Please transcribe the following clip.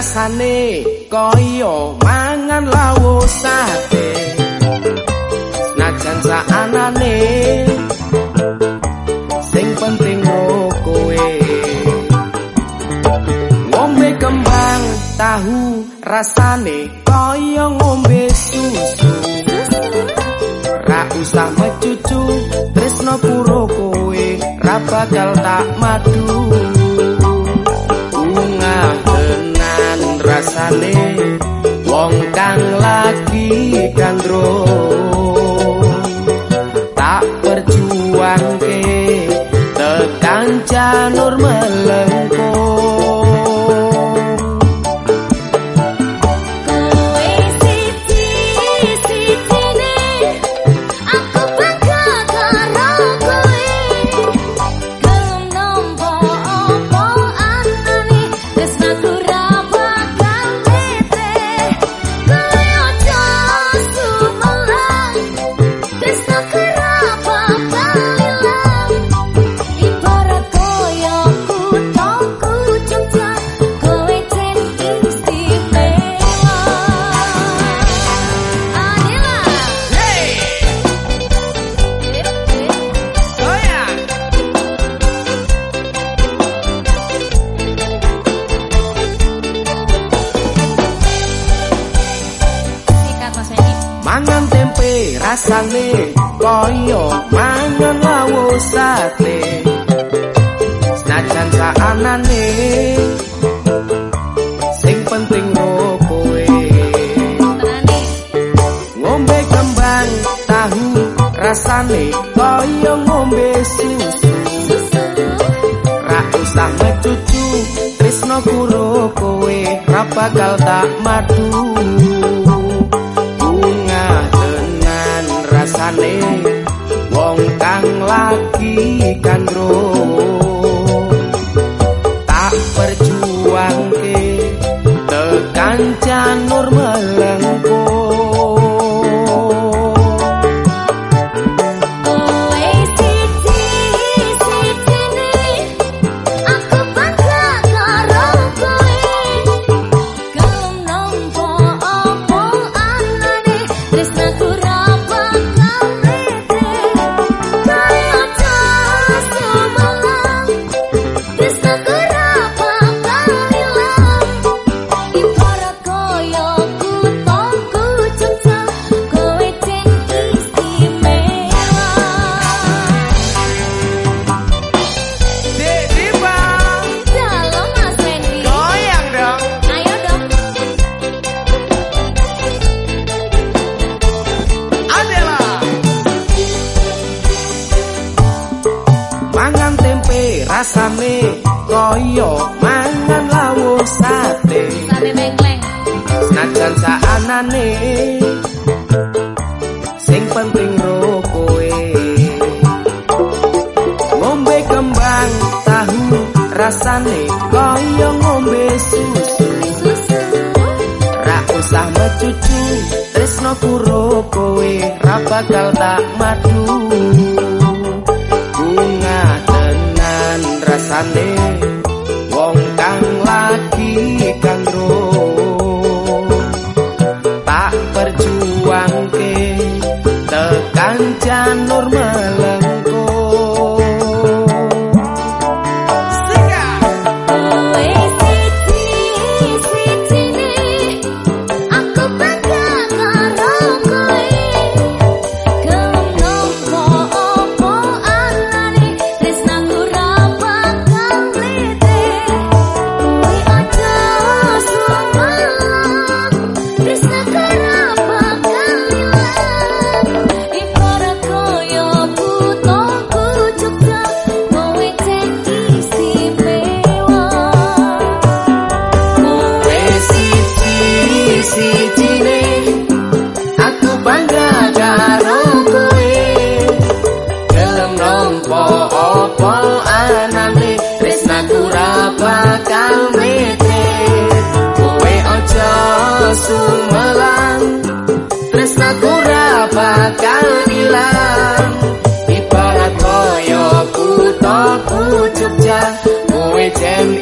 rasane kaya mangan lawo sate. Najan saanane sing penting kowe. Ngombe kembang tahu rasane kaya ngombe susu. Ra usah mecucu tresno puro kowe ra bakal tak madu rasane wong kang lagi kandro tak perjuang ke tekan janur rasane kaya mangan lawo sate senajan saanane sing penting kowe. Ngombe kembang tahu rasane kaya ngombe susu. Ra usah mecucu tresno kuro kowe ra bakal tak madu rasane wong kang lagi kandro tak perjuang ke tekan janur melengkung kaya mangan lawo sate. Sate mengkleng najan saanane sing penting ro kowe. Ngombe kembang tahu rasane kaya ngombe susu. Ra usah mecucu tresno kuro kowe ra bakal tak madu. Rasane janur kowe jen